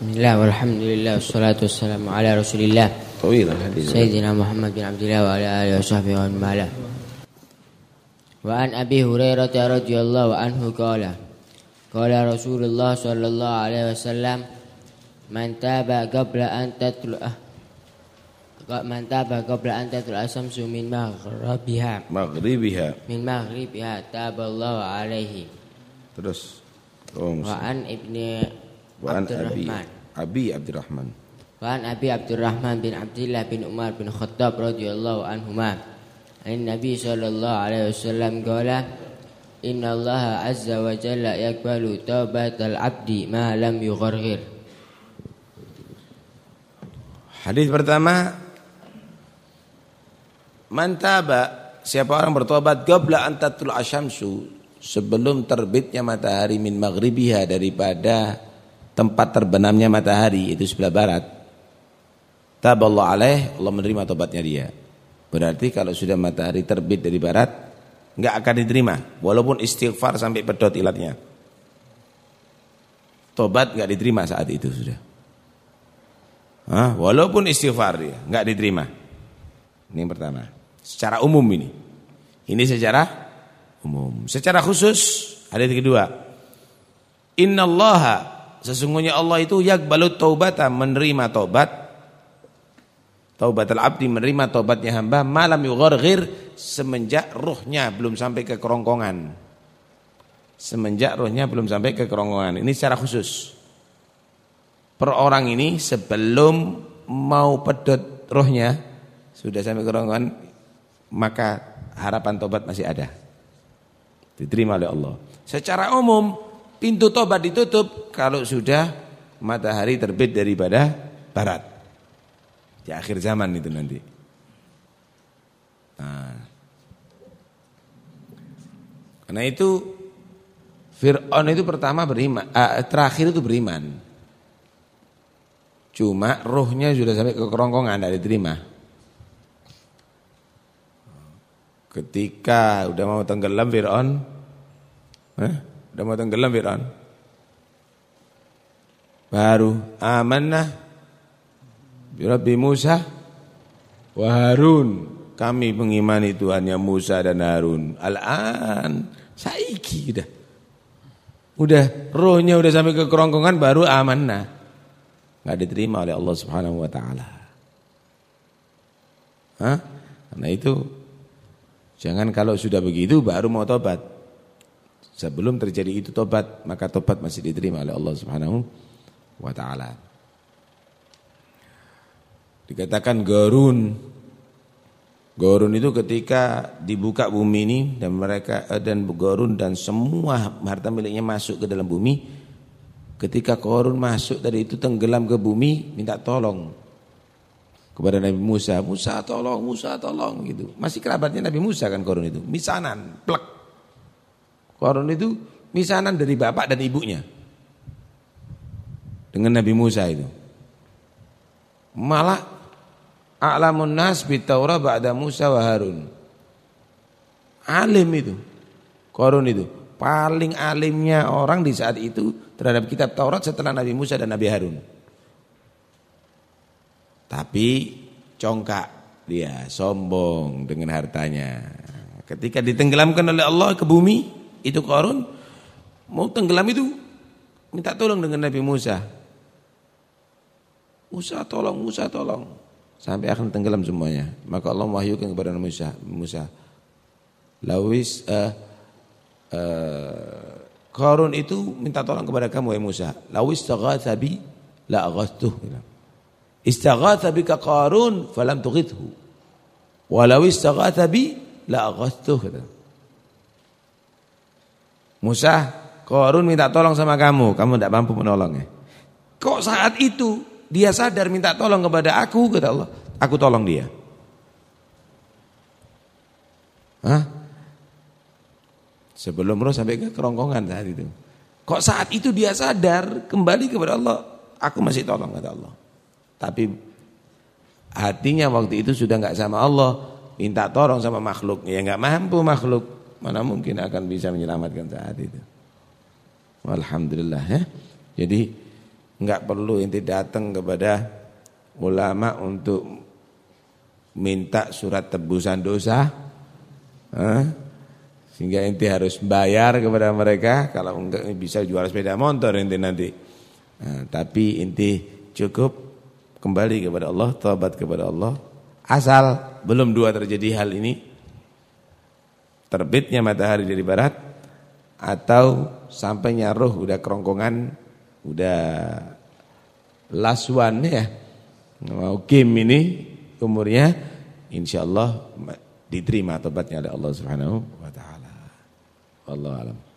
Bismillah walhamdulillah wassalatu wassalamu ala Rasulillah طويل الحديث Sayyidina Muhammad bin Abdullah wa ala alihi wa sahbihi wa man wala. Wa an Abi Hurairah radhiyallahu anhu qala qala Rasulullah sallallahu alaihi wasallam man taba qabla an tatlu'ah man taba qabla an tatlu'a samsu min maghribiha مغربها min maghribiha taballahu alaihi terus oh, wa an ibni وعن أبي Abdurrahman أبي عبد الرحمن وعن أبي عبد الرحمن بن عبد الله بن عمر بن الخطاب رضي الله عنهما عن النبي صلى الله عليه وسلم قال إن الله عز وجل يقبل توبة العبد ما لم يغرغر Hadis pertama Mantaba Siapa orang bertobat Qabla antatul asyamsu Sebelum terbitnya matahari Min maghribiha daripada Tempat terbenamnya matahari Itu sebelah barat Taballah alaih Allah menerima tobatnya dia Berarti kalau sudah matahari terbit dari barat nggak akan diterima Walaupun istighfar sampai pedot ilatnya Tobat nggak diterima saat itu sudah Hah? Walaupun istighfar dia nggak diterima. Ini yang pertama. Secara umum ini. Ini secara umum. Secara khusus ada yang kedua. Innallaha sesungguhnya Allah itu yakbalut taubata menerima taubat. Taubatul abdi menerima taubatnya hamba malam yugharghir semenjak ruhnya belum sampai ke kerongkongan. Semenjak ruhnya belum sampai ke kerongkongan. Ini secara khusus per orang ini sebelum mau pedot rohnya sudah sampai kerongkongan maka harapan tobat masih ada diterima oleh Allah secara umum pintu tobat ditutup kalau sudah matahari terbit daripada barat di akhir zaman itu nanti nah. karena itu Fir'aun itu pertama beriman eh, terakhir itu beriman Cuma rohnya sudah sampai ke kerongkongan tidak diterima. Ketika udah mau tenggelam Fir'aun, eh, udah mau tenggelam Fir'aun, baru amanah Rabbi Musa wa Harun. Kami mengimani Tuhannya Musa dan Harun. Al-an saiki udah. Udah rohnya udah sampai ke kerongkongan baru amanah nggak diterima oleh Allah Subhanahu wa taala. Hah? Karena itu jangan kalau sudah begitu baru mau tobat. Sebelum terjadi itu tobat, maka tobat masih diterima oleh Allah Subhanahu wa taala. Dikatakan gorun Gorun itu ketika dibuka bumi ini dan mereka dan gorun dan semua harta miliknya masuk ke dalam bumi, Ketika Korun masuk tadi itu tenggelam ke bumi, minta tolong kepada Nabi Musa. Musa tolong, Musa tolong gitu. Masih kerabatnya Nabi Musa kan Korun itu. Misanan, plek. Korun itu misanan dari bapak dan ibunya. Dengan Nabi Musa itu. Malah a'lamun nas bitawra ba'da Musa wa Harun. Alim itu. Korun itu. Paling alimnya orang di saat itu terhadap kitab Taurat setelah Nabi Musa dan Nabi Harun. Tapi congkak dia, sombong dengan hartanya. Ketika ditenggelamkan oleh Allah ke bumi, itu Qarun mau tenggelam itu minta tolong dengan Nabi Musa. Musa tolong, Musa tolong. Sampai akan tenggelam semuanya. Maka Allah wahyukan kepada Nabi Musa, Musa. Lawis uh, uh, Qarun itu minta tolong kepada kamu ya Musa. Lawis taghatha bi la aghathtuh. Istaghatha Qarun falam tughithhu. Walau istaghatha bi la. Musa, Qarun minta tolong sama kamu, kamu tidak mampu menolongnya. Kok saat itu dia sadar minta tolong kepada aku kata Allah, aku tolong dia. Hah? Sebelum roh sampai ke kerongkongan saat itu. Kok saat itu dia sadar kembali kepada Allah, aku masih tolong kata Allah. Tapi hatinya waktu itu sudah nggak sama Allah, minta tolong sama makhluk. Ya nggak mampu makhluk, mana mungkin akan bisa menyelamatkan saat itu. Alhamdulillah ya. Jadi Enggak perlu inti datang kepada ulama untuk minta surat tebusan dosa. Sehingga inti harus bayar kepada mereka kalau enggak bisa jual sepeda motor inti nanti. Nah, tapi inti cukup kembali kepada Allah, taubat kepada Allah. Asal belum dua terjadi hal ini, terbitnya matahari dari barat atau sampainya roh udah kerongkongan, udah laswan ya. Mau kim ini umurnya insyaallah diterima tobatnya oleh Allah Subhanahu wa taala. Wallahu alam.